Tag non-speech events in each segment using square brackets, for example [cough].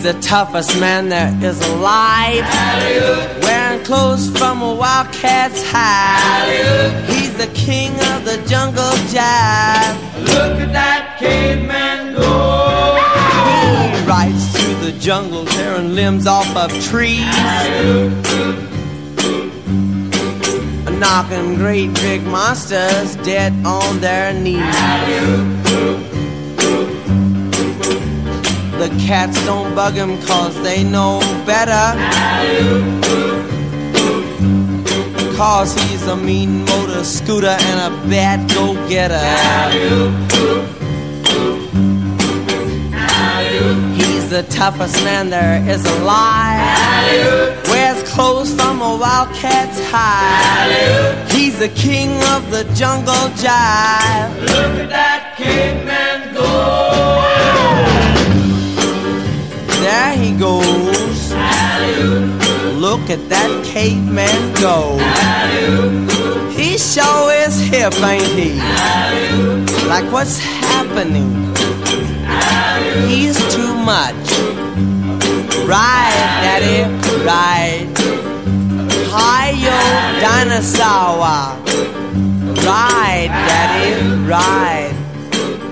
He's the toughest man there is alive. Wearing clothes from a wildcat's hide. He's the king of the jungle jive. Look at that caveman go. He rides through the jungle, tearing limbs off of trees. Knocking great big monsters dead on their knees. The cats don't bug him cause they know better. Cause he's a mean motor scooter and a bad go-getter. He's the toughest man there is alive. Wears clothes from a wildcat's hide. He's the king of the jungle jive. Look at that caveman go. There he goes. Look at that caveman go. He sure is hip, ain't he? Like what's happening? He's too much. Right, daddy, right. Hi, yo, dinosaur. Ride, daddy, ride.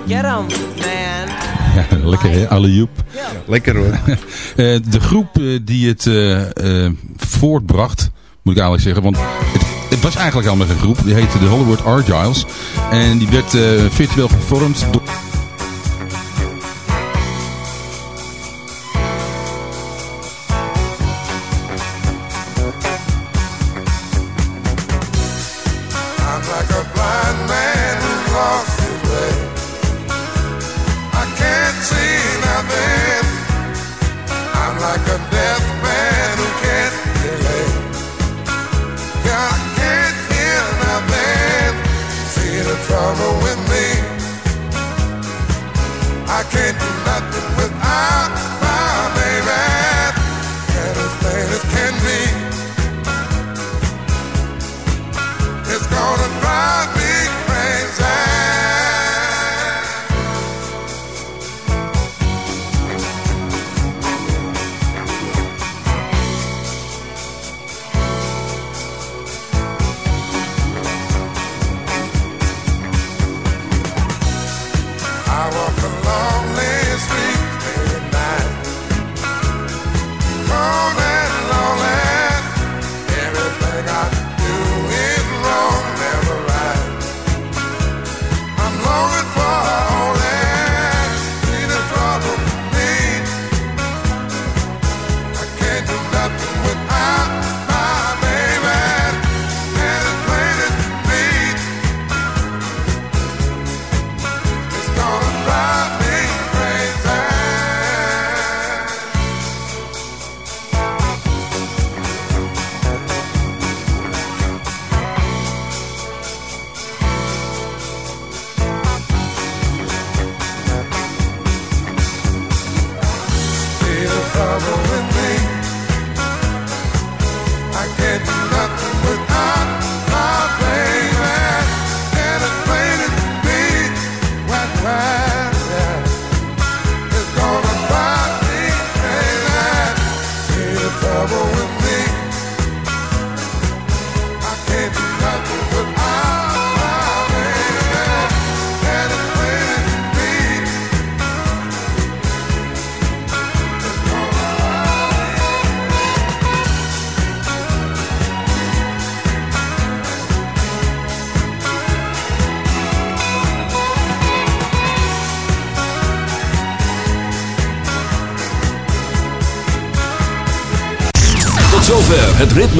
Get him, man. [laughs] Ja, lekker hè, Alioup. Lekker hoor. [laughs] Eh, de groep eh, die het eh, voortbracht, moet ik eigenlijk zeggen, want het, het was eigenlijk al met een groep, die heette de Hollywood Argyles. En die werd virtueel gevormd door...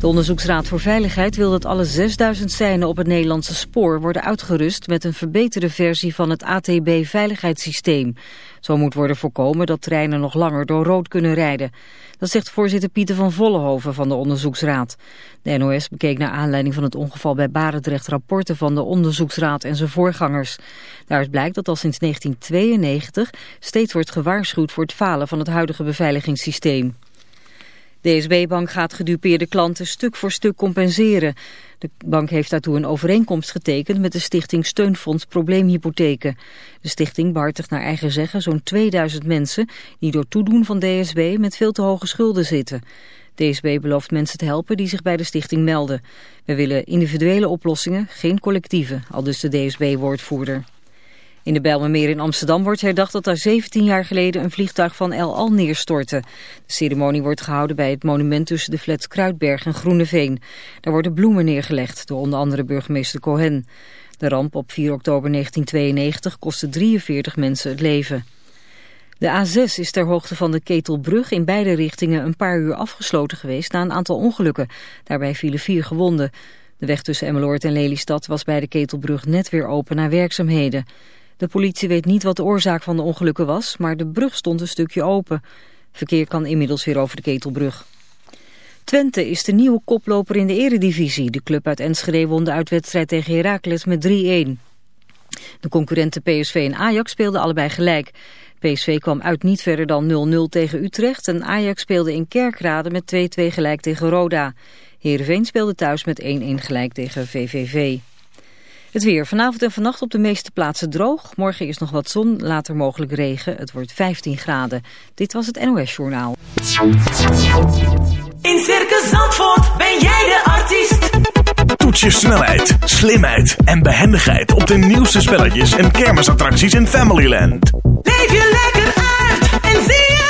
De Onderzoeksraad voor Veiligheid wil dat alle 6000 seinen op het Nederlandse spoor worden uitgerust met een verbeterde versie van het ATB-veiligheidssysteem. Zo moet worden voorkomen dat treinen nog langer door rood kunnen rijden. Dat zegt voorzitter Pieter van Vollenhoven van de Onderzoeksraad. De NOS bekeek naar aanleiding van het ongeval bij Barendrecht rapporten van de Onderzoeksraad en zijn voorgangers. Daaruit blijkt dat al sinds 1992 steeds wordt gewaarschuwd voor het falen van het huidige beveiligingssysteem. DSB-bank gaat gedupeerde klanten stuk voor stuk compenseren. De bank heeft daartoe een overeenkomst getekend met de stichting Steunfonds Probleemhypotheken. De stichting behartigt naar eigen zeggen zo'n 2000 mensen die door toedoen van DSB met veel te hoge schulden zitten. DSB belooft mensen te helpen die zich bij de stichting melden. We willen individuele oplossingen, geen collectieve, al dus de DSB-woordvoerder. In de Bijlmermeer in Amsterdam wordt herdacht dat daar 17 jaar geleden een vliegtuig van El Al neerstortte. De ceremonie wordt gehouden bij het monument tussen de flats Kruidberg en Groeneveen. Daar worden bloemen neergelegd door onder andere burgemeester Cohen. De ramp op 4 oktober 1992 kostte 43 mensen het leven. De A6 is ter hoogte van de Ketelbrug in beide richtingen een paar uur afgesloten geweest na een aantal ongelukken. Daarbij vielen vier gewonden. De weg tussen Emmeloord en Lelystad was bij de Ketelbrug net weer open na werkzaamheden. De politie weet niet wat de oorzaak van de ongelukken was, maar de brug stond een stukje open. Verkeer kan inmiddels weer over de Ketelbrug. Twente is de nieuwe koploper in de eredivisie. De club uit Enschede won de uitwedstrijd tegen Heracles met 3-1. De concurrenten PSV en Ajax speelden allebei gelijk. PSV kwam uit niet verder dan 0-0 tegen Utrecht en Ajax speelde in Kerkrade met 2-2 gelijk tegen Roda. Heerenveen speelde thuis met 1-1 gelijk tegen VVV. Het weer. Vanavond en vannacht op de meeste plaatsen droog. Morgen is nog wat zon, later mogelijk regen. Het wordt 15 graden. Dit was het NOS Journaal. In Circus Zandvoort ben jij de artiest. Toets je snelheid, slimheid en behendigheid op de nieuwste spelletjes en kermisattracties in Familyland. Leef je lekker uit en zie zelf.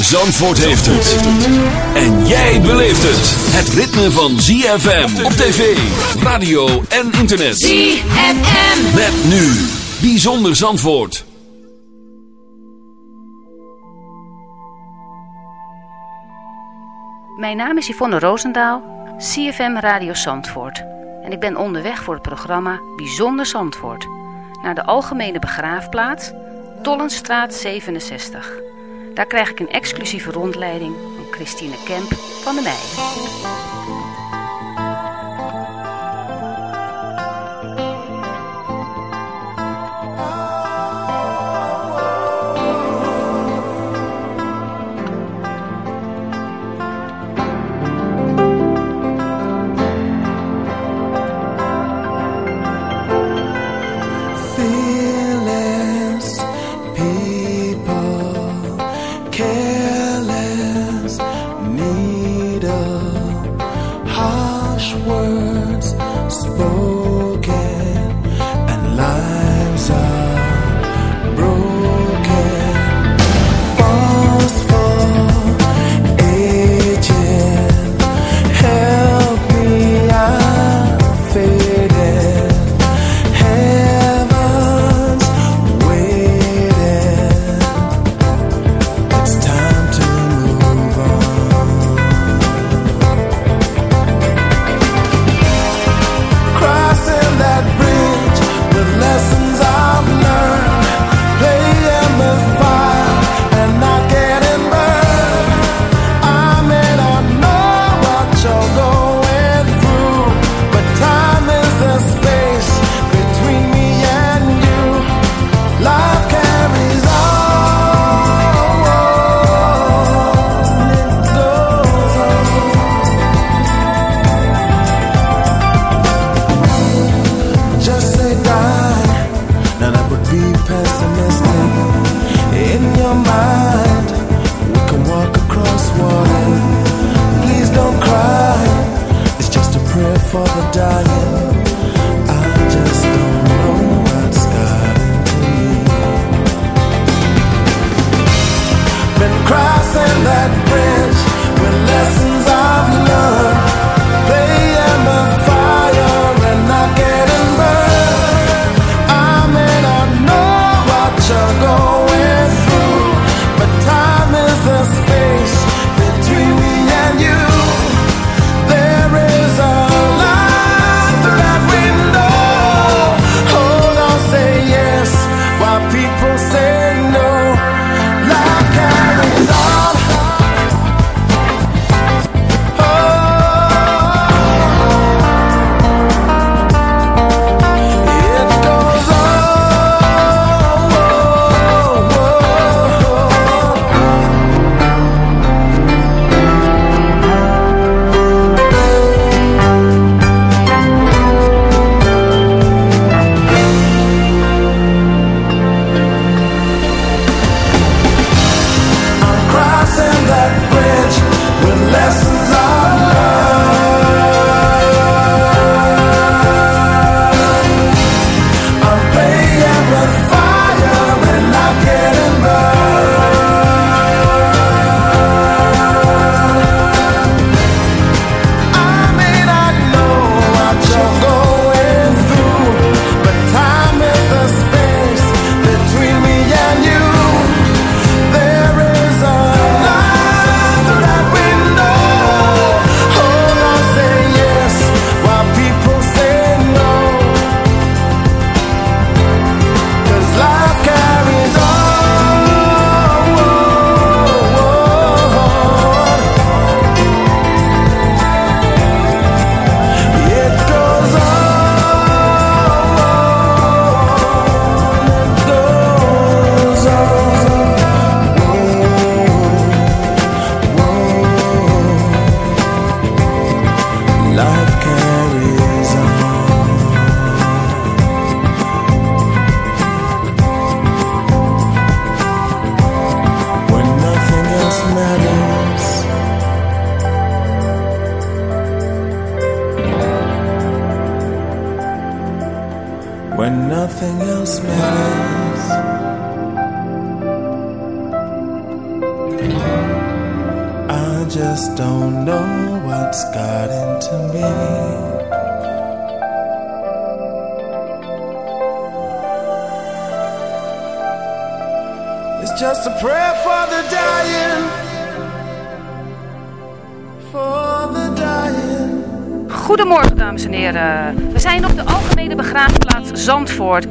Zandvoort heeft het. En jij beleeft het. Het ritme van ZFM op tv, radio en internet. ZFM. Met nu. Bijzonder Zandvoort. Mijn naam is Yvonne Roosendaal, CFM Radio Zandvoort. En ik ben onderweg voor het programma Bijzonder Zandvoort. Naar de Algemene Begraafplaats, Tollenstraat 67. Daar krijg ik een exclusieve rondleiding van Christine Kemp van de Meijden.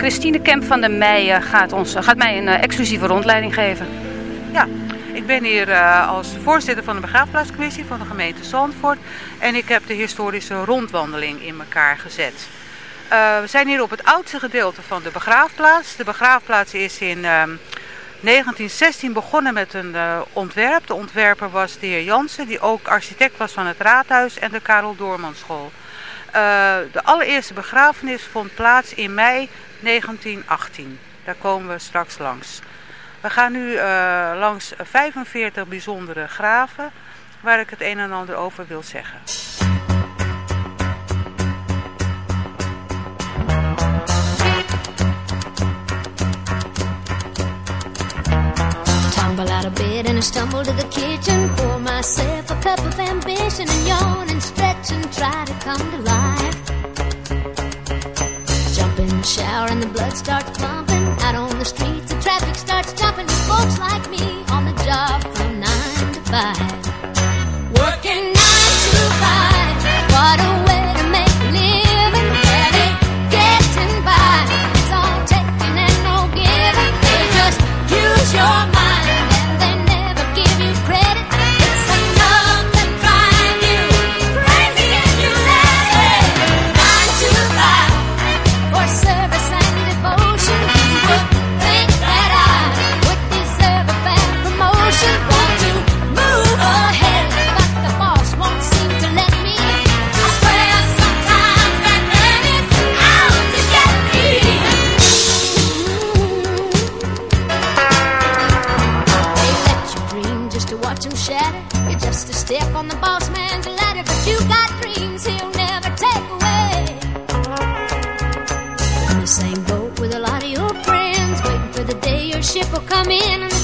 Christine Kemp van der Meijen gaat, ons, gaat mij een eh, exclusieve rondleiding geven. Ja, ik ben hier eh, als voorzitter van de begraafplaatscommissie van de gemeente Zandvoort. En ik heb de historische rondwandeling in elkaar gezet. Eh, we zijn hier op het oudste gedeelte van de begraafplaats. De begraafplaats is in ehm, 1916 begonnen met een eh, ontwerp. De ontwerper was de heer Jansen, die ook architect was van het raadhuis en de Karel Doormanschool. Eh, de allereerste begrafenis vond plaats in mei 1918. Daar komen we straks langs. We gaan nu eh, langs 45 bijzondere graven waar ik het een en ander over wil zeggen. Tumble out of bed and I stumble to the kitchen. Pour myself a cup of ambition and yawn and stretch and try to come to life. Shower and the blood starts pumping. Out on the streets, the traffic starts jumping. Folks like me on the job in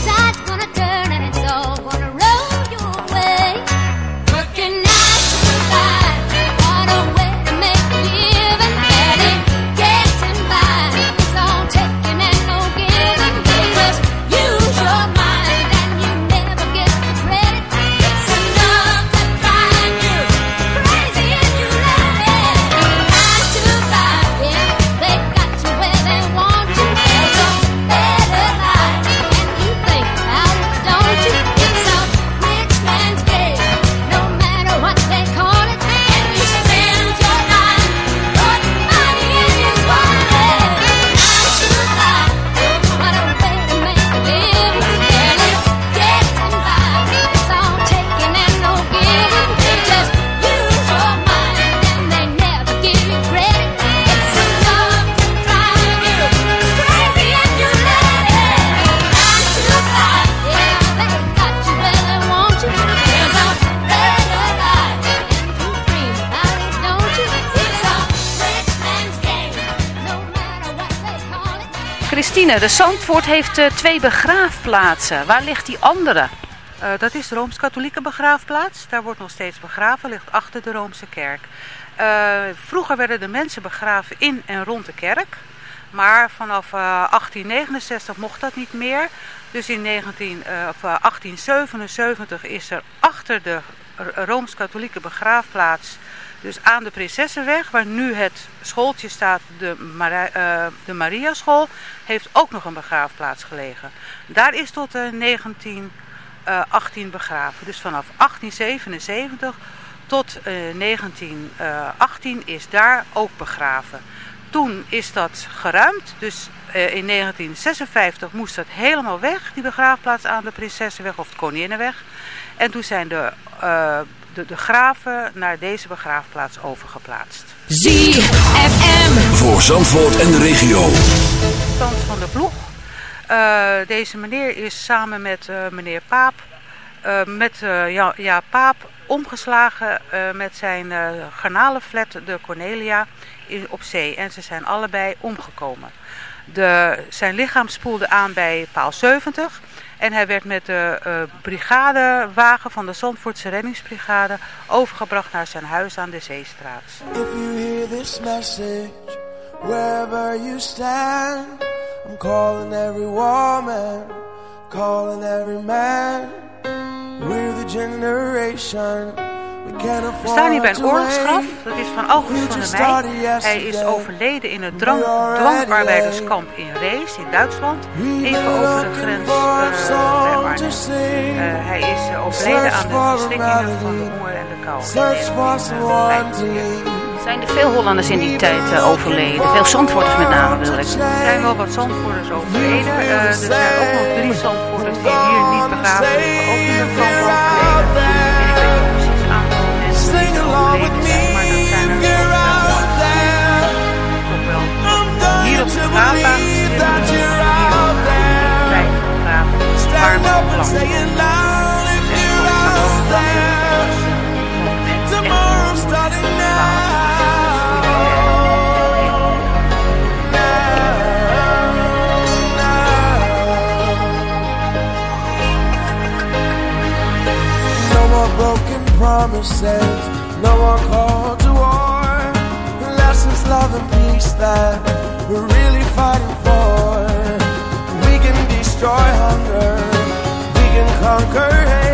de Zandvoort heeft eh, twee begraafplaatsen. Waar ligt die andere? Eh, dat is de Rooms-Katholieke begraafplaats. Daar wordt nog steeds begraven, ligt achter de Roomse kerk. Eh, vroeger werden de mensen begraven in en rond de kerk. Maar vanaf eh, 1869 mocht dat niet meer. Dus in 19, eh, of, eh, 1877 is er achter de Rooms-Katholieke begraafplaats, dus aan de Prinsessenweg, waar nu het schooltje staat, de, Mari eh, de Mariaschool, heeft ook nog een begraafplaats gelegen. Daar is tot eh, 1918 begraven. Dus vanaf 1877 tot eh, 1918 is daar ook begraven. Toen is dat geruimd, dus eh, in 1956 moest dat helemaal weg, die begraafplaats aan de Prinsessenweg of de Koninginnenweg. En toen zijn de, eh, de, de graven naar deze begraafplaats overgeplaatst. ZFM. Voor Zandvoort en de regio. Stand van de ploeg. Eh, deze meneer is samen met eh, meneer Paap, eh, met eh, ja, ja, Paap omgeslagen eh, met zijn eh garnalenflat, de Cornelia, in, op zee. En ze zijn allebei omgekomen. De, zijn lichaam spoelde aan bij paal 70. En hij werd met de eh, brigadewagen van de Zandvoortse reddingsbrigade overgebracht naar zijn huis aan de Zeestraat. If you hear this message, wherever you stand, I'm calling every woman, calling every man. We're the generation. We staan hier bij een oorlogsgraf. Dat is van August van der Meij. Hij is overleden in het drang, dwangarbeiderskamp in Rees in Duitsland. Even over de grens eh, bij Arnhem. Eh, hij is eh, overleden aan de verschrikkingen van de honger en de kou. Zijn er veel Hollanders in die tijd overleden? Veel Zandvoorters met name bedoel ik. Er zijn wel wat Zandvoorters overleden. Er zijn ook nog drie Zandvoorters die hier niet begraven liggen. Ook in de kamp overleden. Hier op de begraafplaats is er een hier op de tijd begraven. Waar we ook lang Tomorrow starting No more broken promises, no more call to war. Lessons, love, and peace that we're really fighting for. We can destroy hunger, we can conquer hate.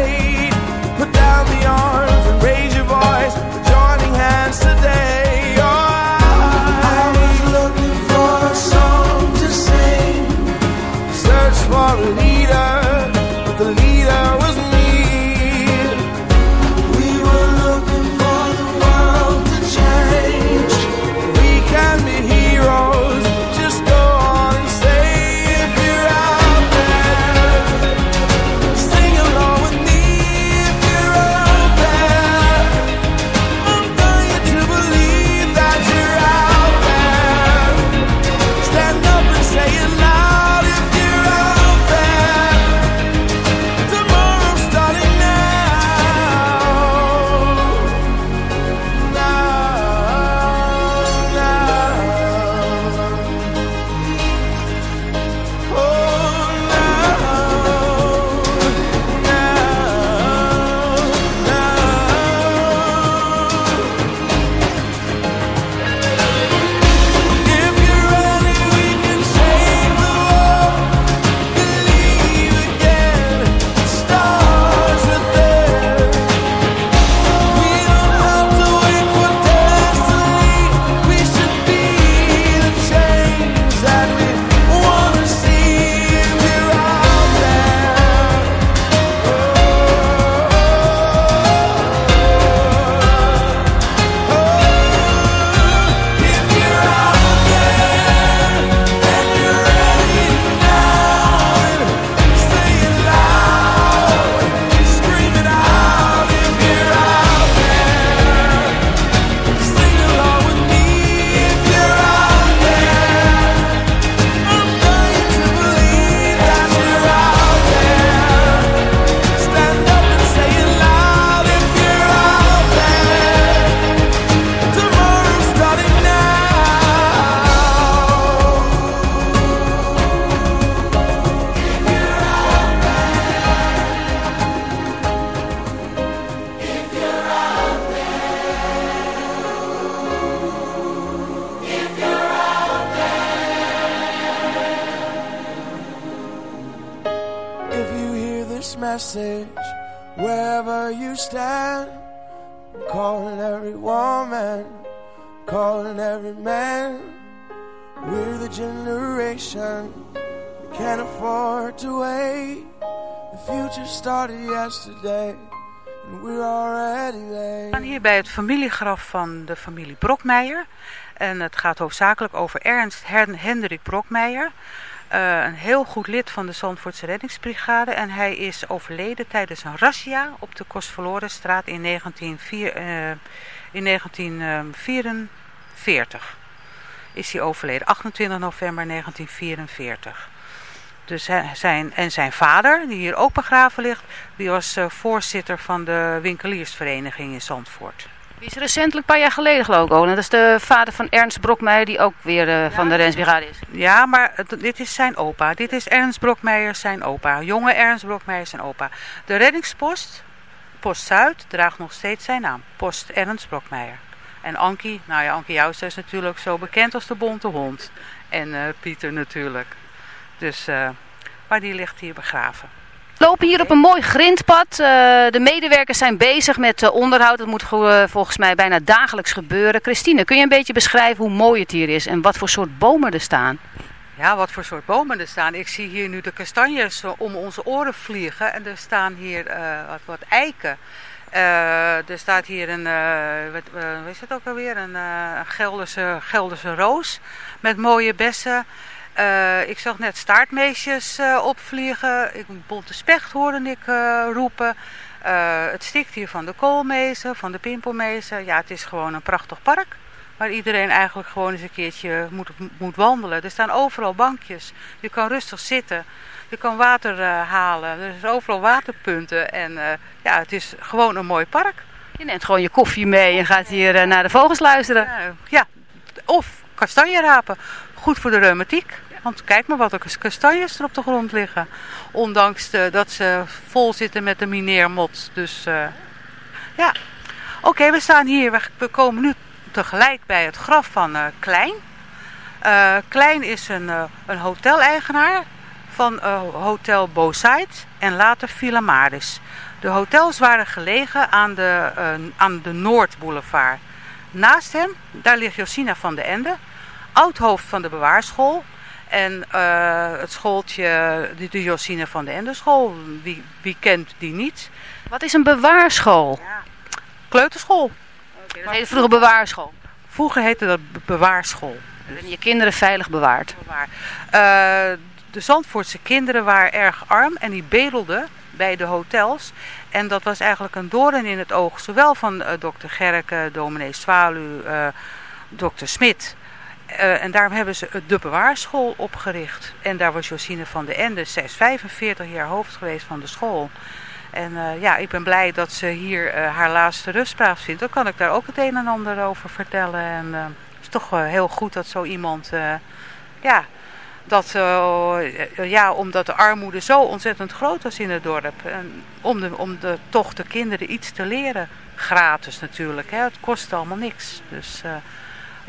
Familiegraf van de familie Brokmeijer. En het gaat hoofdzakelijk over Ernst Hen- Hendrik Brokmeijer. Eh, een heel goed lid van de Zandvoortse reddingsbrigade. En hij is overleden tijdens een razzia op de Kostverlorenstraat in, 1904, eh, in 1944. Is hij overleden, 28 november 1944. Dus zijn, en zijn vader, die hier ook begraven ligt, die was eh, voorzitter van de winkeliersvereniging in Zandvoort. Die is recentelijk een paar jaar geleden geloof ik ook. Dat is de vader van Ernst Brokmeijer die ook weer eh, van de Rensbrigade is. Ja, maar het- dit is zijn opa. Dit is Ernst Brokmeijer, zijn opa. Jonge Ernst Brokmeijer, zijn opa. De reddingspost, Post Zuid, draagt nog steeds zijn naam. Post Ernst Brokmeijer. En Ankie, nou ja, Ankie Jouster is natuurlijk zo bekend als de bonte hond. En eh, Pieter natuurlijk. Dus, eh, maar die ligt hier begraven. Lopen hier op een mooi grindpad. Eh, de medewerkers zijn bezig met eh, onderhoud. Dat moet eh, volgens mij bijna dagelijks gebeuren. Christine, kun je een beetje beschrijven hoe mooi het hier is en wat voor soort bomen er staan? Ja, wat voor soort bomen er staan. Ik zie hier nu de kastanjes om onze oren vliegen. En er staan hier wat, eiken. Er staat hier een, wat, is het ook alweer? Een Gelderse, Gelderse roos met mooie bessen. Eh, ik zag net staartmeesjes eh, opvliegen. Ik, bonte specht hoorde ik eh, roepen. Het stikt hier van de koolmezen, van de pimpelmezen. Ja, het is gewoon een prachtig park. Waar iedereen eigenlijk gewoon eens een keertje moet, moet wandelen. Er staan overal bankjes. Je kan rustig zitten. Je kan water halen. Er zijn overal waterpunten. En ja, het is gewoon een mooi park. Je neemt gewoon je koffie mee en gaat hier naar de vogels luisteren. Ja, ja, of kastanje rapen. Goed voor de reumatiek. Want kijk maar wat er kastanjes er op de grond liggen. Ondanks de, dat ze vol zitten met de mineermot. Dus eh, ja. Oké, we staan hier. We, komen nu tegelijk bij het graf van eh, Klein. Eh, Klein is een, een hoteleigenaar van Hotel Bosite en later Villa Maris. De hotels waren gelegen aan de, aan de Noordboulevard. Naast hem, daar ligt Josina van de Ende, oud-hoofd van de bewaarschool. En eh, het schooltje, de, Josina van de Ende school, wie, wie kent die niet? Wat is een bewaarschool? Kleuterschool. Dat heette vroeger bewaarschool. Vroeger heette dat be- bewaarschool. En je kinderen veilig bewaard. Bewaar. Eh, de Zandvoortse kinderen waren erg arm en die bedelden bij de hotels. En dat was eigenlijk een doorn in het oog, zowel van eh, dokter Gerke, dominee Zwalu, eh dokter Smit. Eh, en daarom hebben ze de bewaarschool opgericht. En daar was Josine van de Ende, zij is 45 jaar hoofd geweest van de school. En eh, ja, ik ben blij dat ze hier eh, haar laatste rustplaats vindt. Dan kan ik daar ook het een en ander over vertellen. En het is toch heel goed dat zo iemand, ja, dat, ja, omdat de armoede zo ontzettend groot was in het dorp. En om, de, om de, toch de kinderen iets te leren. Gratis natuurlijk, hè. het kost allemaal niks. Dus,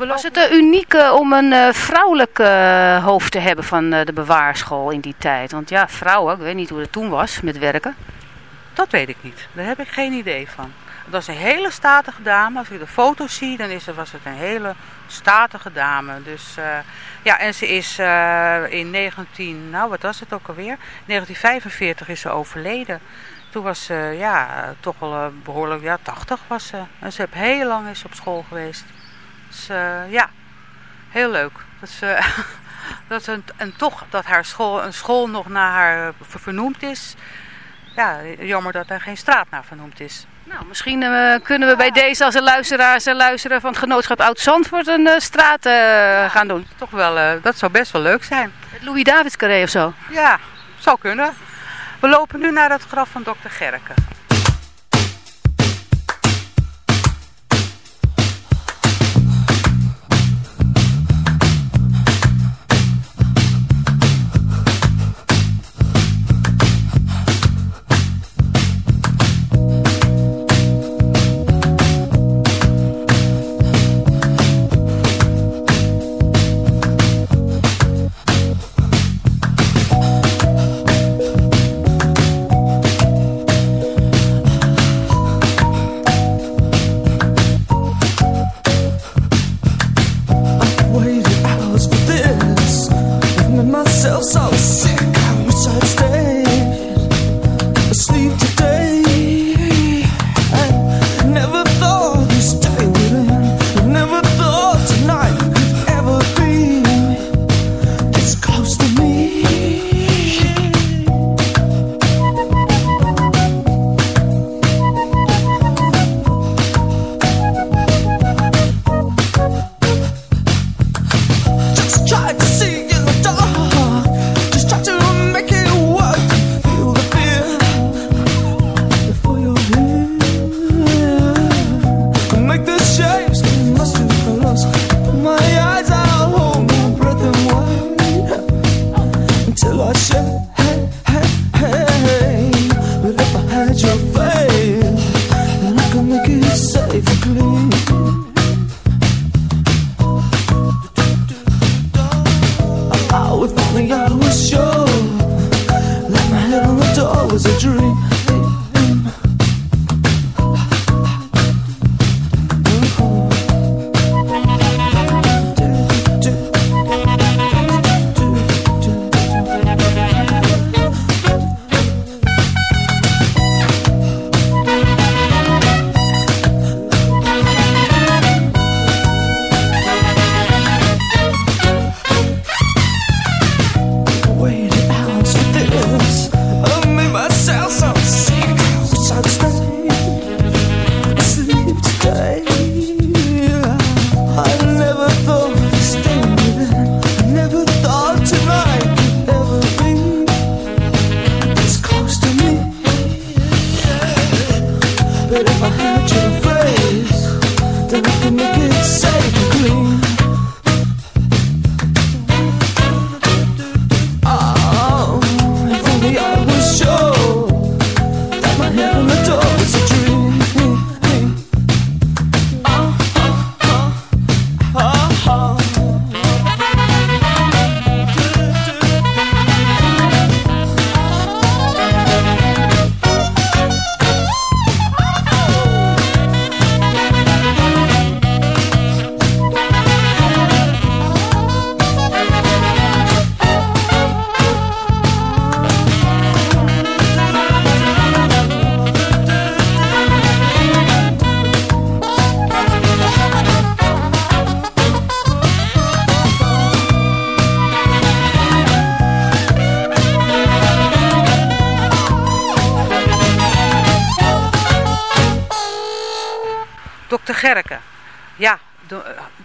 Was het uh, uniek eh, om een eh, vrouwelijk eh, hoofd te hebben van eh, de bewaarschool in die tijd? Want ja, vrouwen, ik weet niet hoe het toen was met werken. Dat weet ik niet. Daar heb ik geen idee van. Dat is een hele statige dame. Als je de foto's ziet, dan is het, was het een hele statige dame. Dus eh, ja, en ze is eh, in 19, nou wat was het ook alweer? 1945 is ze overleden. Toen was ze ja, toch wel eh, behoorlijk, ja 80 was ze. En ze heeft heel lang is op school geweest. Dus eh, ja, heel leuk. Dat ze, [laughs] dat ze, en toch dat haar school, een school nog naar haar eh, ver- vernoemd is. Ja, jammer dat er geen straat naar vernoemd is. Nou, misschien eh, kunnen we bij deze als een luisteraars en luisteren van het genootschap Oud-Zandvoort een straat gaan doen. Toch wel, dat zou best wel leuk zijn. Het Louis Davids Carré of zo. Ja, zou kunnen. We lopen nu naar het graf van dokter Gerke.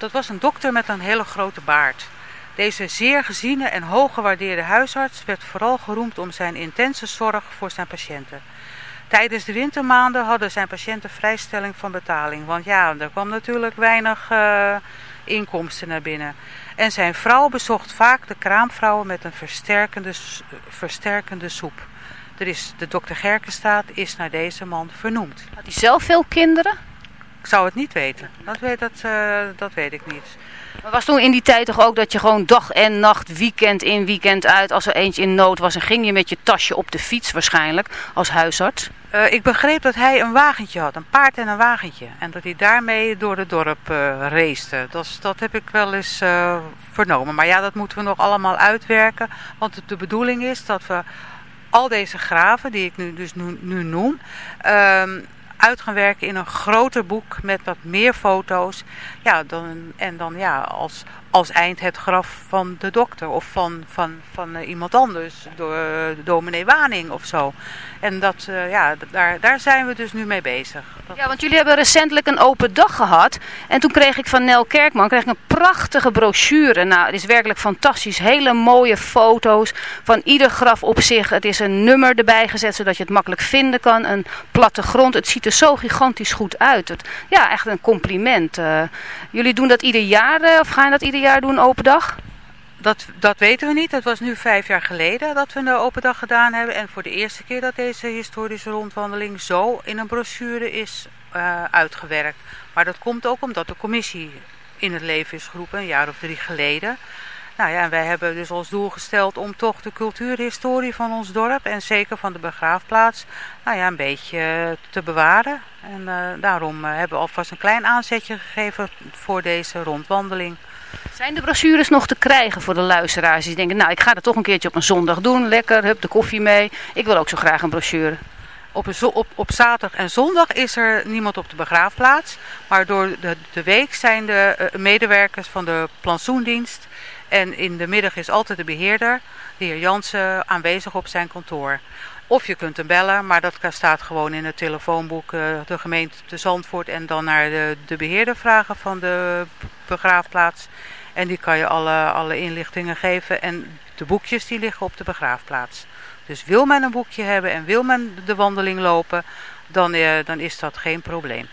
Dat was een dokter met een hele grote baard. Deze zeer geziene en hooggewaardeerde huisarts werd vooral geroemd om zijn intense zorg voor zijn patiënten. Tijdens de wintermaanden hadden zijn patiënten vrijstelling van betaling. Want ja, er kwam natuurlijk weinig eh, inkomsten naar binnen. En zijn vrouw bezocht vaak de kraamvrouwen met een versterkende, versterkende soep. Er is, de dokter Gerkenstaat is naar deze man vernoemd. Had hij zelf veel kinderen? Ik zou het niet weten. Dat weet, dat, eh, dat weet ik niet. Maar was toen in die tijd toch ook dat je gewoon dag en nacht, weekend in, weekend uit, als er eentje in nood was, en ging je met je tasje op de fiets waarschijnlijk, als huisarts? Eh, ik begreep dat hij een wagentje had, een paard en een wagentje. En dat hij daarmee door het dorp eh race. Dat, dat heb ik wel eens vernomen. Maar ja, dat moeten we nog allemaal uitwerken. Want de bedoeling is dat we al deze graven, die ik nu, dus nu, nu noem, ehm, uit gaan werken in een groter boek met wat meer foto's. Ja, dan, en dan ja, als, als eind het graf van de dokter of van, van, van eh, iemand anders, door uh, dominee Waning of zo. En dat, uh, ja, daar, daar zijn we dus nu mee bezig. Ja, want jullie hebben recentelijk een open dag gehad. En toen kreeg ik van Nel Kerkman kreeg ik een prachtige brochure. Nou, het is werkelijk fantastisch. Hele mooie foto's van ieder graf op zich. Het is een nummer erbij gezet, zodat je het makkelijk vinden kan. Een platte grond. Het ziet er zo gigantisch goed uit. Het, ja, echt een compliment. Jullie doen dat ieder jaar, of gaan dat ieder jaar doen, open dag? Dat, dat weten we niet. Het was nu vijf jaar geleden dat we een open dag gedaan hebben. En voor de eerste keer dat deze historische rondwandeling zo in een brochure is uh, uitgewerkt. Maar dat komt ook omdat de commissie in het leven is geroepen, een jaar of drie geleden. Nou ja, en wij hebben dus als doel gesteld om toch de cultuurhistorie van ons dorp en zeker van de begraafplaats, nou ja, een beetje te bewaren. En uh, daarom uh, hebben we alvast een klein aanzetje gegeven voor deze rondwandeling. Zijn de brochures nog te krijgen voor de luisteraars die denken, nou ik ga dat toch een keertje op een zondag doen, lekker, hup de koffie mee. Ik wil ook zo graag een brochure. Op, een op, op zaterdag en zondag is er niemand op de begraafplaats. Maar door de, de week zijn de uh, medewerkers van de plantsoendienst. En in de middag is altijd de beheerder, de heer Jansen, aanwezig op zijn kantoor. Of je kunt hem bellen, maar dat staat gewoon in het telefoonboek uh, de gemeente de Zandvoort. En dan naar de, de beheerder vragen van de begraafplaats. En die kan je alle, alle inlichtingen geven. En de boekjes die liggen op de begraafplaats. Dus wil men een boekje hebben en wil men de wandeling lopen, dan, uh, dan is dat geen probleem.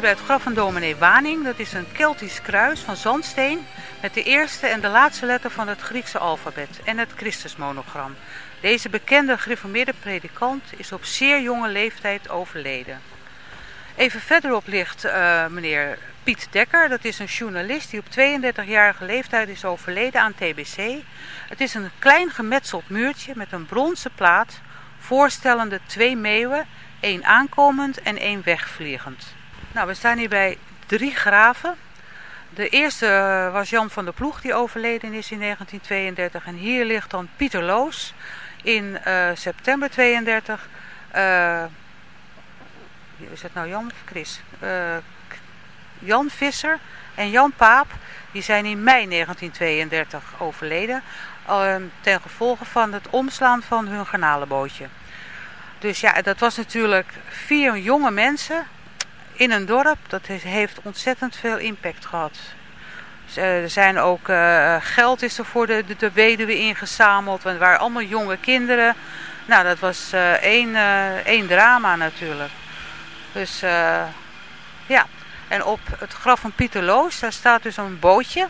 Bij het graf van dominee Waning. Dat is een Keltisch kruis van zandsteen met de eerste en de laatste letter van het Griekse alfabet en het Christusmonogram. Deze bekende gereformeerde predikant is op zeer jonge leeftijd overleden. Even verderop ligt eh, meneer Piet Dekker. Dat is een journalist die op 32-jarige leeftijd is overleden aan TBC. Het is een klein gemetseld muurtje met een bronzen plaat voorstellende twee meeuwen, één aankomend en één wegvliegend. Nou, we staan hier bij drie graven. De eerste eh, was Jan van der Ploeg, die overleden is in 1932. En hier ligt dan Pieter Loos in eh, september 32. Eh, is het nou Jan of Chris? Jan Visser en Jan Paap, die zijn in mei 1932 overleden. eh, ten gevolge van het omslaan van hun garnalenbootje. Dus ja, dat was natuurlijk vier jonge mensen in een dorp. Dat heeft ontzettend veel impact gehad. Dus, eh, er zijn ook eh, geld is er voor de, de, weduwe ingezameld. Want het waren allemaal jonge kinderen. Nou, dat was eh, één, één drama natuurlijk. Dus ja, en op het graf van Pieter Loos, daar staat dus een bootje.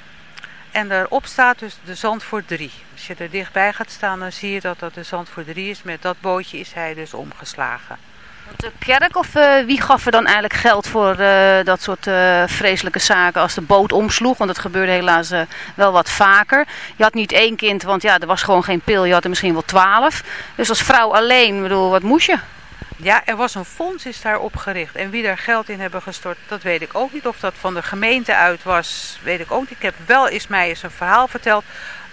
En daarop staat dus de Zandvoort 3. Als je er dichtbij gaat staan, dan zie je dat dat de Zandvoort 3 is. Met dat bootje is hij dus omgeslagen. De kerk of eh, wie gaf er dan eigenlijk geld voor eh, dat soort eh, vreselijke zaken als de boot omsloeg? Want dat gebeurde helaas eh, wel wat vaker. Je had niet één kind, want ja, er was gewoon geen pil. Je had er misschien wel twaalf. Dus als vrouw alleen, bedoel, wat moest je? Ja, er was een fonds is daar opgericht. En wie daar geld in hebben gestort, dat weet ik ook niet. Of dat van de gemeente uit was, weet ik ook niet. Ik heb wel eens mij eens een verhaal verteld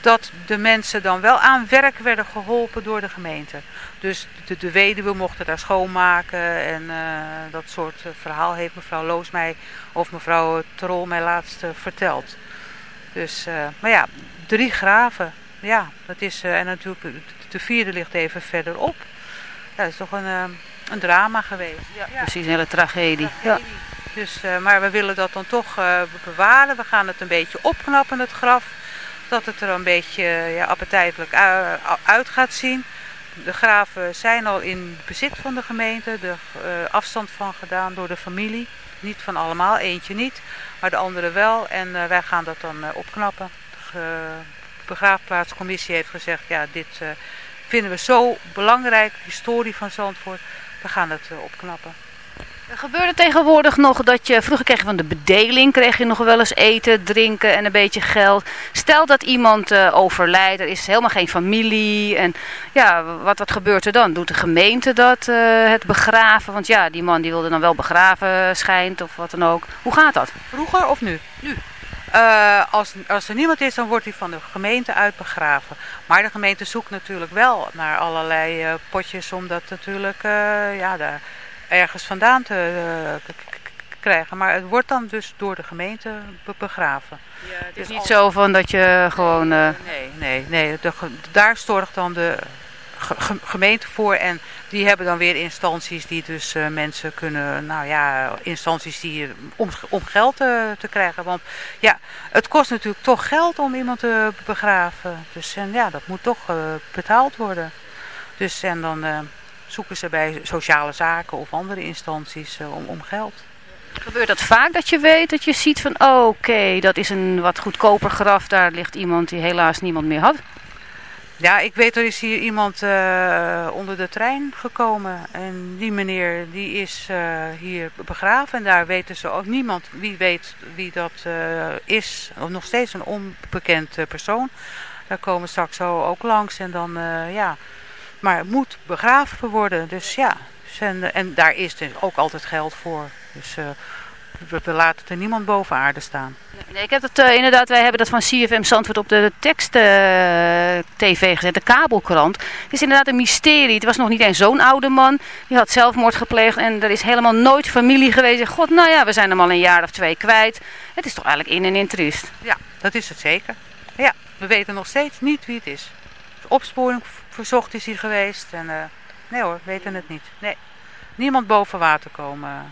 dat de mensen dan wel aan werk werden geholpen door de gemeente. Dus de, de weduwe mochten daar schoonmaken en eh, dat soort eh, verhaal heeft mevrouw Loos mij of mevrouw Trol mij laatst eh, verteld. Dus, maar ja, drie graven. Ja, dat is, en natuurlijk de, de vierde ligt even verderop. Ja, dat is toch een, een drama geweest. Ja, ja. Precies, een hele tragedie. Ja. Dus, maar we willen dat dan toch bewaren. We gaan het een beetje opknappen, het graf. Dat het er een beetje ja, appetijtelijk uit gaat zien. De graven zijn al in bezit van de gemeente. Er eh, afstand van gedaan door de familie. Niet van allemaal, eentje niet. Maar de andere wel. En eh, wij gaan dat dan eh, opknappen. De begraafplaatscommissie heeft gezegd, ja, dit vinden we zo belangrijk, historie van Zandvoort. We gaan het eh, Gebeurde tegenwoordig nog dat je, vroeger kreeg je van de bedeling, kreeg je nog wel eens eten, drinken en een beetje geld. Stel dat iemand eh, overlijdt, er is helemaal geen familie en ja, wat, wat gebeurt er dan? Doet de gemeente dat, eh, het begraven? Want ja, die man die wilde dan wel begraven schijnt of wat dan ook. Hoe gaat dat? Vroeger of nu? Nu. Uh, als, als er niemand is, dan wordt hij van de gemeente uitbegraven. Maar de gemeente zoekt natuurlijk wel naar allerlei potjes om dat natuurlijk ja, daar ergens vandaan te krijgen. Maar het wordt dan dus door de gemeente be begraven. Ja, het is dus niet als... zo van dat je gewoon... Nee, nee, nee. De, daar zorgt dan de gemeente voor en die hebben dan weer instanties die dus uh, mensen kunnen, nou ja, instanties die om, om geld uh, te krijgen. Want ja, het kost natuurlijk toch geld om iemand te begraven. Dus en ja, dat moet toch uh, betaald worden. Dus en dan zoeken ze bij sociale zaken of andere instanties om, om geld. Gebeurt dat vaak dat je weet dat je ziet van oh, oké, okay, dat is een wat goedkoper graf, daar ligt iemand die helaas niemand meer had? Ja, ik weet er is hier iemand uh, onder de trein gekomen. En die meneer die is uh, hier begraven. En daar weten ze ook niemand wie weet wie dat uh, is. Of nog steeds een onbekend persoon. Daar komen straks zo ook langs. En dan, ja. Maar het moet begraven worden. Dus ja. En, en daar is dus ook altijd geld voor. Dus we, we laten er niemand boven aarde staan. Nee, ik heb het uh, inderdaad, wij hebben dat van CFM Zandvoort op de tekst uh, tv gezet, de kabelkrant. Het is inderdaad een mysterie. Het was nog niet eens zo'n oude man. Die had zelfmoord gepleegd en er is helemaal nooit familie geweest. God, nou ja, we zijn hem al een jaar of twee kwijt. Het is toch eigenlijk in en in triest. Ja, dat is het zeker. Ja, we weten nog steeds niet wie het is. Opsporing verzocht is hier geweest en uh, nee hoor, weten het niet. Nee, niemand boven water komen.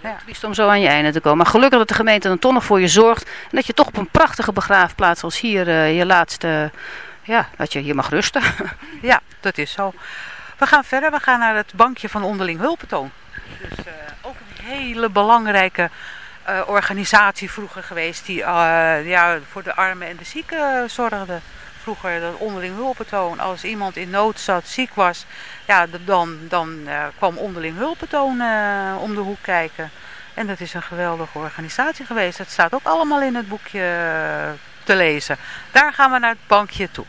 Ja. Triest om zo aan je einde te komen. Maar gelukkig dat de gemeente dan toch nog voor je zorgt. En dat je toch op een prachtige begraafplaats als hier uh, je laatste... Ja, dat je hier mag rusten. [laughs] ja, dat is zo. We gaan verder. We gaan naar het bankje van onderling hulpentoon. Dus uh, ook een hele belangrijke uh, organisatie vroeger geweest. Die ja, voor de armen en de zieken zorgde. Vroeger dat onderling hulpentoon. Als iemand in nood zat, ziek was ja, dan, dan uh, kwam onderling hulpentoon uh, om de hoek kijken. En dat is een geweldige organisatie geweest. Dat staat ook allemaal in het boekje uh, te lezen. Daar gaan we naar het bankje toe.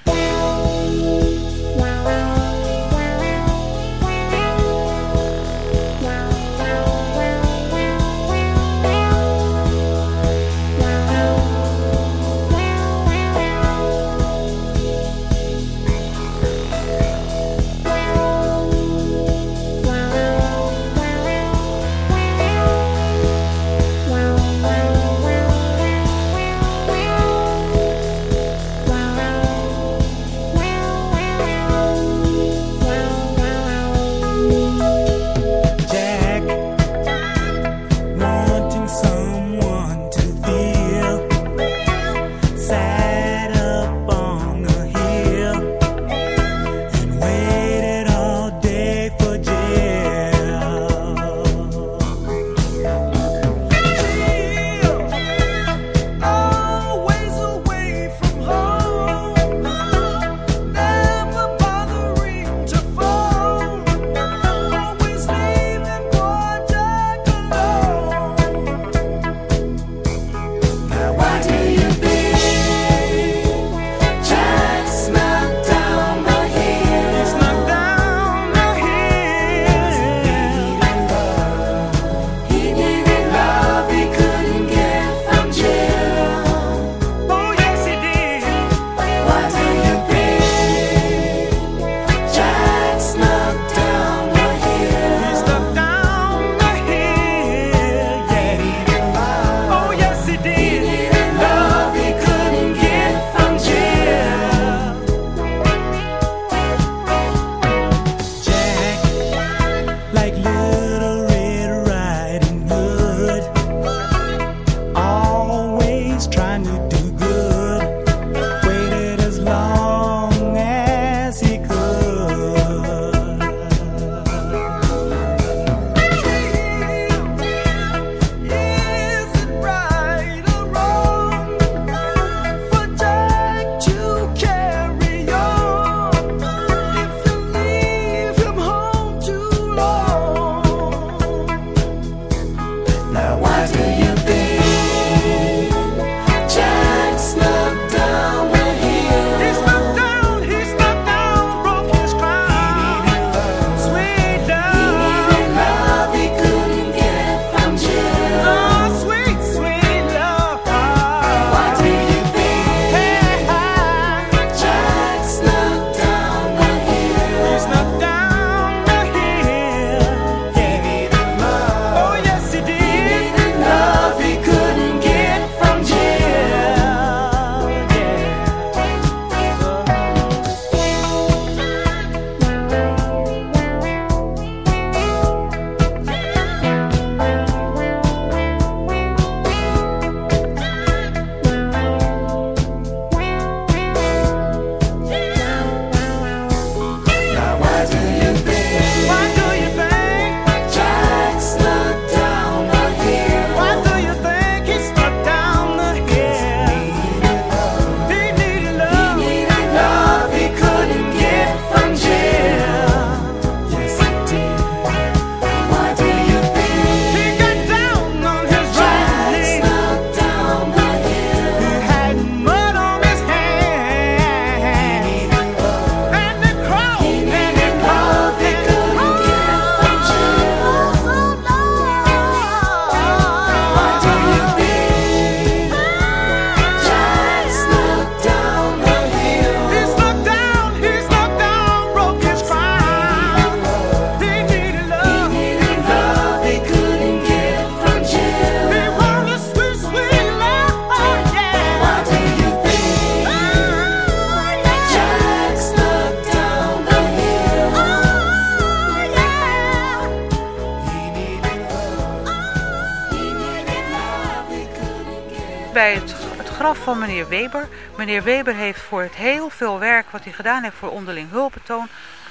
Weber. Meneer Weber heeft voor het heel veel werk wat hij gedaan heeft voor onderling hulpbetoon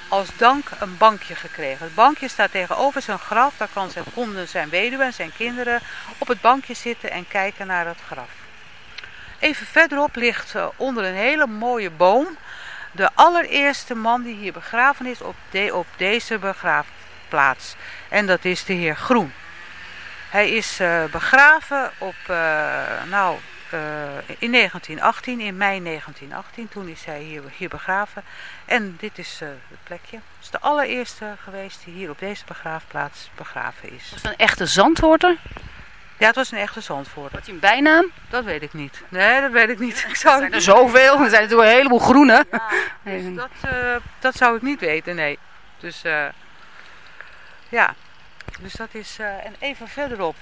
als dank een bankje gekregen. Het bankje staat tegenover zijn graf. Daar kan zijn, konden zijn weduwe en zijn kinderen op het bankje zitten en kijken naar het graf. Even verderop ligt uh, onder een hele mooie boom de allereerste man die hier begraven is op, de, op deze begraafplaats. En dat is de heer Groen. Hij is uh, begraven op, uh, nou, in 1918, in mei 1918. Toen is hij hier, hier begraven. En dit is het plekje. Het is de allereerste geweest die hier op deze begraafplaats begraven is. Was het een echte zandvoorter? Ja, het was een echte zandvoorter. Had hij een bijnaam? Dat weet ik niet. Nee, dat weet ik niet. Ik zou er zijn er zoveel. Er zijn natuurlijk een heleboel groene. Ja, dus dat, dat zou ik niet weten, nee. Dus ja... Dus dat is, uh, en even verderop,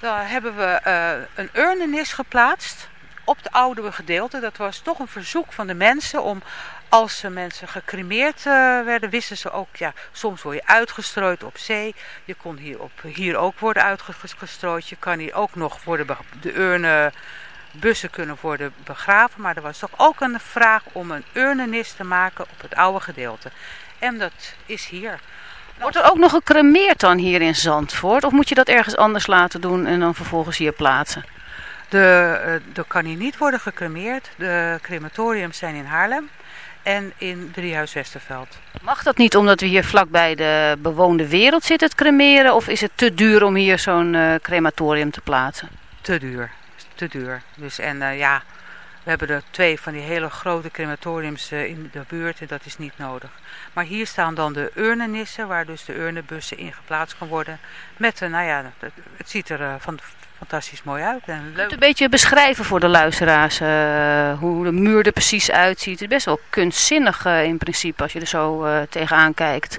daar hebben we uh, een urnenis geplaatst op het oude gedeelte. Dat was toch een verzoek van de mensen om, als ze mensen gecremeerd uh, werden, wisten ze ook, ja, soms word je uitgestrooid op zee. Je kon hier, op, hier ook worden uitgestrooid. Je kan hier ook nog worden, de urne bussen kunnen worden begraven. Maar er was toch ook een vraag om een urnenis te maken op het oude gedeelte. En dat is hier. Wordt er ook nog gecremeerd dan hier in Zandvoort? Of moet je dat ergens anders laten doen en dan vervolgens hier plaatsen? De, uh, er kan hier niet worden gecremeerd. De crematoriums zijn in Haarlem en in Driehuis Westerveld. Mag dat niet omdat we hier vlakbij de bewoonde wereld zitten, het cremeren? Of is het te duur om hier zo'n uh, crematorium te plaatsen? Te duur. Te duur. Dus en uh, ja, we hebben er twee van die hele grote crematoriums in de buurt en dat is niet nodig. Maar hier staan dan de urnenissen, waar dus de urnenbussen in geplaatst kan worden. Met, nou ja, het, ziet er van, fantastisch mooi uit. En leuk. een beetje beschrijven voor de luisteraars uh, hoe de muur er precies uitziet. Het is best wel kunstzinnig uh, in principe als je er zo tegenaan kijkt.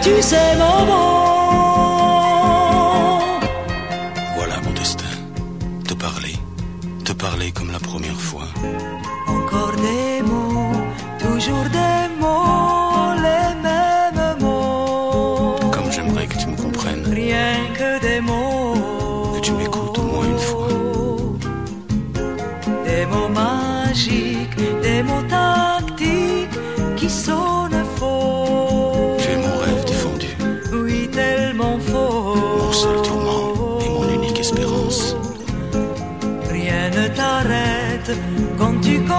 Tu sais mon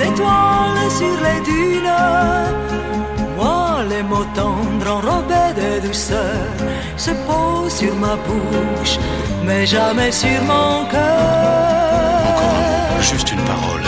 étoiles sur les dunes. Moi, les mots tendres enrobés de douceur se posent sur ma bouche, mais jamais sur mon cœur. Juste une. Parole,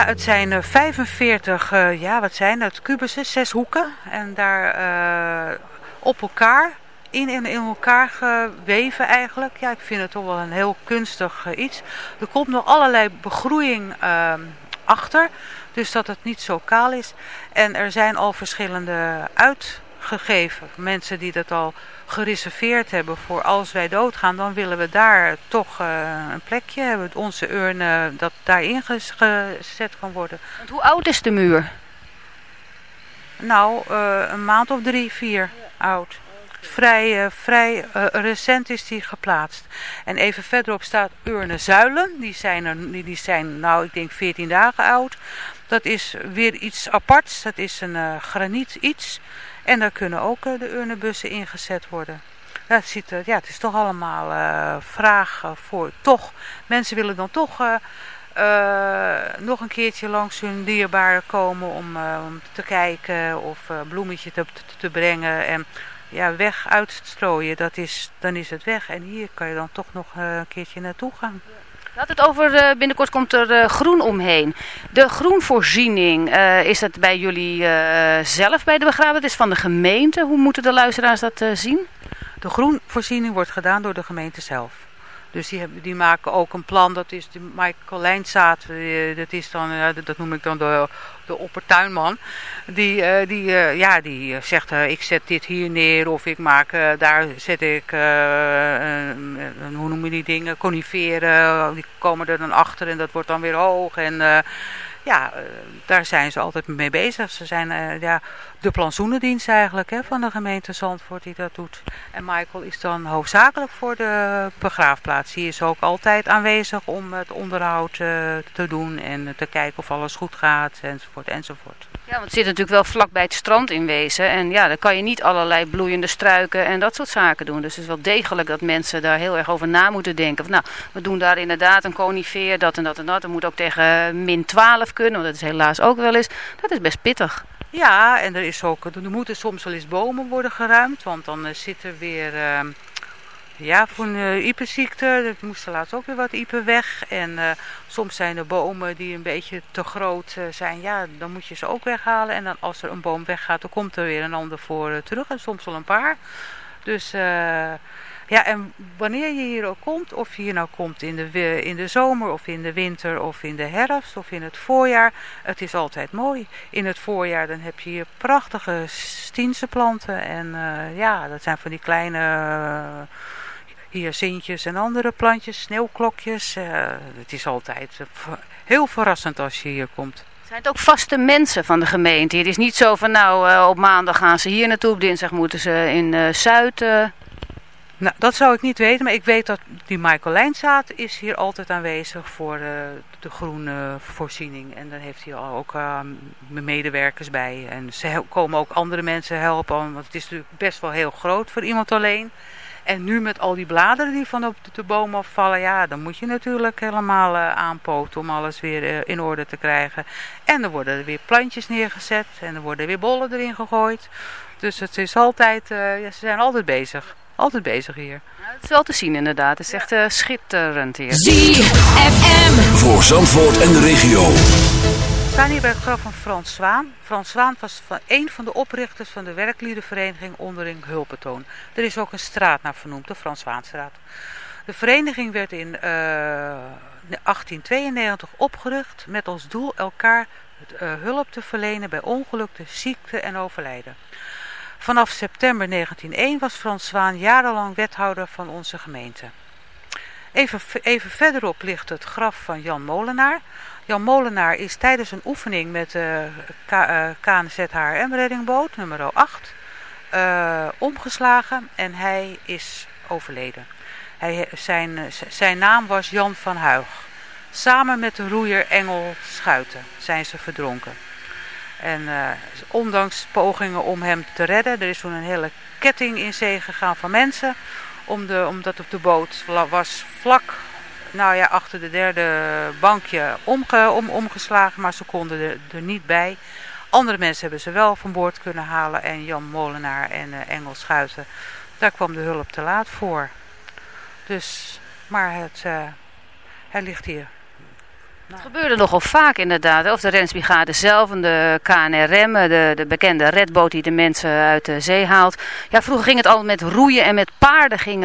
Ja, het zijn eh, 45, eh, ja wat zijn het, kubussen, zes hoeken. En daar eh, op elkaar, in en in elkaar geweven eigenlijk. Ja, ik vind het toch wel een heel kunstig eh, iets. Er komt nog allerlei begroeiing ehm, achter, dus dat het niet zo kaal is. En er zijn al verschillende uitgegeven, mensen die dat al gereserveerd hebben voor als wij doodgaan, dan willen we daar toch eh, een plekje hebben. Onze urn eh, dat daarin gezet kan worden. Want hoe oud is de muur? Nou, eh, een maand of drie, vier oud. Vrij, vrij recent is die geplaatst. En even verderop staat urne zuilen. Die zijn, er, die die zijn, nou, ik denk 14 dagen oud. Dat is weer iets aparts. Dat is een graniet iets. En daar kunnen ook eh, de urnebussen ingezet worden. Ja, het, ziet, ja, het is toch allemaal eh vraag eh, voor. Toch, mensen willen dan toch nog een keertje langs hun dierbaren komen om, om te kijken of bloemetje te, te, te brengen. En ja, weg uitstrooien, dat is, dan is het weg. En hier kan je dan toch nog een keertje naartoe gaan. Had het over, eh, binnenkort komt er eh, groen omheen. De groenvoorziening, eh, is dat bij jullie zelf bij de begraafplaats? Het is van de gemeente. Hoe moeten de luisteraars dat zien? De groenvoorziening wordt gedaan door de gemeente zelf. Dus die, die maken ook een plan, dat is de Michael Lijnzaad, eh, dat is dan, eh, dat, noem ik dan de, de oppertuinman. Die, eh, die, ja, die zegt, ik zet dit hier neer of ik maak, daar zet ik, hoe noem je die dingen, coniferen, die komen er dan achter en dat wordt dan weer hoog. En ja, daar zijn ze altijd mee bezig. Ze zijn ja, de plantsoenendienst eigenlijk hè, van de gemeente Zandvoort die dat doet. En Michael is dan hoofdzakelijk voor de begraafplaats. Die is ook altijd aanwezig om het onderhoud eh, te doen en te kijken of alles goed gaat enzovoort enzovoort. Ja, want het zit natuurlijk wel vlak bij het strand in wezen. En ja, dan kan je niet allerlei bloeiende struiken en dat soort zaken doen. Dus het is wel degelijk dat mensen daar heel erg over na moeten denken. Van, nou, we doen daar inderdaad een conifeer, dat en dat en dat. Dat moet ook tegen min 12 kunnen, want dat is helaas ook wel eens. Dat is best pittig. Ja, en er, is ook, er moeten soms wel eens bomen worden geruimd, want dan eh, zit er weer... eh, ja, voor een iepenziekte. Er moesten laatst ook weer wat iepen weg. En uh, soms zijn er bomen die een beetje te groot zijn. Ja, dan moet je ze ook weghalen. En dan als er een boom weggaat, dan komt er weer een ander voor terug. En soms wel een paar. Dus ja, en wanneer je hier ook komt, of je hier nou komt in de, in de zomer of in de winter of in de herfst of in het voorjaar, het is altijd mooi. In het voorjaar dan heb je hier prachtige stiense planten en uh, ja, dat zijn van die kleine uh, en andere plantjes, sneeuwklokjes. Uh, het is altijd heel verrassend als je hier komt. Zijn het ook vaste mensen van de gemeente? Het is niet zo van nou op maandag gaan ze hier naartoe, op dinsdag moeten ze in uh, Zuid... Nou, dat zou ik niet weten, maar ik weet dat die Michael Lijnzaad is hier altijd aanwezig voor uh, de groene voorziening. En dan heeft hij ook uh, medewerkers bij. En ze komen ook andere mensen helpen, want het is natuurlijk best wel heel groot voor iemand alleen. En nu met al die bladeren die van op de boom afvallen, ja, dan moet je natuurlijk helemaal uh, aanpoten om alles weer uh, in orde te krijgen. En er worden er weer plantjes neergezet en er worden weer bollen erin gegooid. Dus het is altijd, ja, ze zijn altijd bezig. Altijd bezig hier. Nou, het is wel te zien inderdaad. Het is echt uh, schitterend hier. ZFM. Voor Zandvoort en de regio. We staan hier bij het graf van Frans Zwaan. Frans Zwaan was van een van de oprichters van de werkliedenvereniging Ondering Hulpetoon. Er is ook een straat naar vernoemd, de Frans Zwaanstraat. De vereniging werd in uh, 1892 opgericht met als doel elkaar uh, hulp te verlenen bij ongelukte, ziekte en overlijden. Vanaf september 1901 was Frans Zwaan jarenlang wethouder van onze gemeente. Even, even verderop ligt het graf van Jan Molenaar. Jan Molenaar is tijdens een oefening met de uh, KNZHRM reddingboot nummer 8 uh, omgeslagen en hij is overleden. Hij, zijn, zijn naam was Jan van Huig. Samen met de roeier Engel Schuiten zijn ze verdronken. En uh, ondanks pogingen om hem te redden, er is toen een hele ketting in zee gegaan van mensen. Om de, omdat op de boot was vlak nou ja, achter de derde bankje om, omgeslagen, maar ze konden er, er, niet bij. Andere mensen hebben ze wel van boord kunnen halen en Jan Molenaar en uh, Engel Schuiten, daar kwam de hulp te laat voor. Dus, maar het, uh, hij ligt hier. Het gebeurde nogal vaak inderdaad. Of de Rensbrigade zelf en de KNRM, de, de bekende redboot die de mensen uit de zee haalt. Ja, vroeger ging het al met roeien en met paarden ging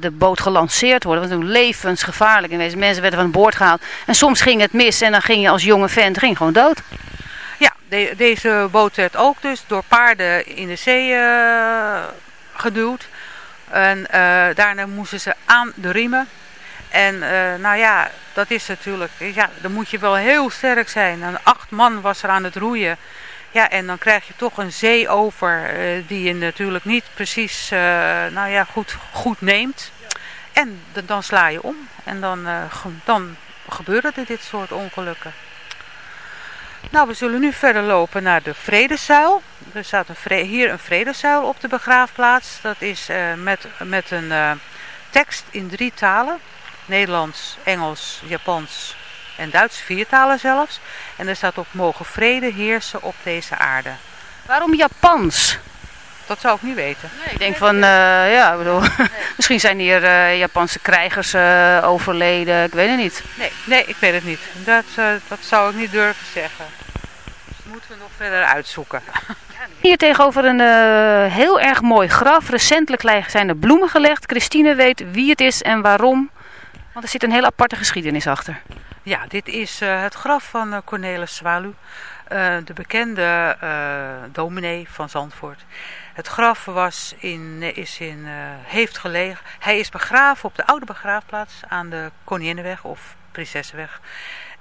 de boot gelanceerd worden. Was toen levensgevaarlijk in wezen. Mensen werden van boord gehaald. En soms ging het mis en dan ging je als jonge vent ging gewoon dood. Ja, de, deze boot werd ook dus door paarden in de zee uh, geduwd. En uh, daarna moesten ze aan de riemen. En uh, nou ja, dat is natuurlijk, ja, dan moet je wel heel sterk zijn. En acht man was er aan het roeien. Ja, en dan krijg je toch een zee over uh, die je natuurlijk niet precies, uh, nou ja, goed, goed neemt. En dan sla je om. En dan, dan gebeuren er dit soort ongelukken. Nou, we zullen nu verder lopen naar de Vredezuil. Er staat een hier een Vredezuil op de begraafplaats. Dat is met, met een tekst in drie talen. Nederlands, Engels, Japans en Duits, vier talen zelfs. En er staat op mogen vrede heersen op deze aarde. Waarom Japans? Dat zou ik niet weten. Nee, ik denk van, uh, ja, ik bedoel, nee. [laughs] misschien zijn hier uh, Japanse krijgers uh, overleden, ik weet het niet. Nee, nee ik weet het niet. Dat, dat zou ik niet durven zeggen. Dat moeten we nog verder uitzoeken. [laughs] Hier tegenover een heel erg mooi graf. Recentelijk zijn er bloemen gelegd. Christine weet wie het is en waarom. Want er zit een heel aparte geschiedenis achter. Ja, dit is uh, het graf van uh, Cornelis Zwalu, uh, de bekende dominee van Zandvoort. Het graf was in, is in, heeft gelegen. Hij is begraven op de oude begraafplaats aan de Koninginnenweg of Prinsessenweg.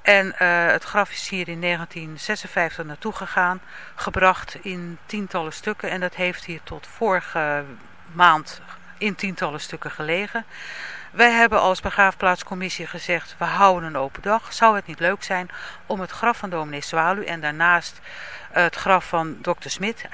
En het graf is hier in 1956 naartoe gegaan, gebracht in tientallen stukken. En dat heeft hier tot vorige maand in tientallen stukken gelegen. Wij hebben als begraafplaatscommissie gezegd, we houden een open dag. Zou het niet leuk zijn om het graf van dominee Zwalu en daarnaast het graf van dokter Smit,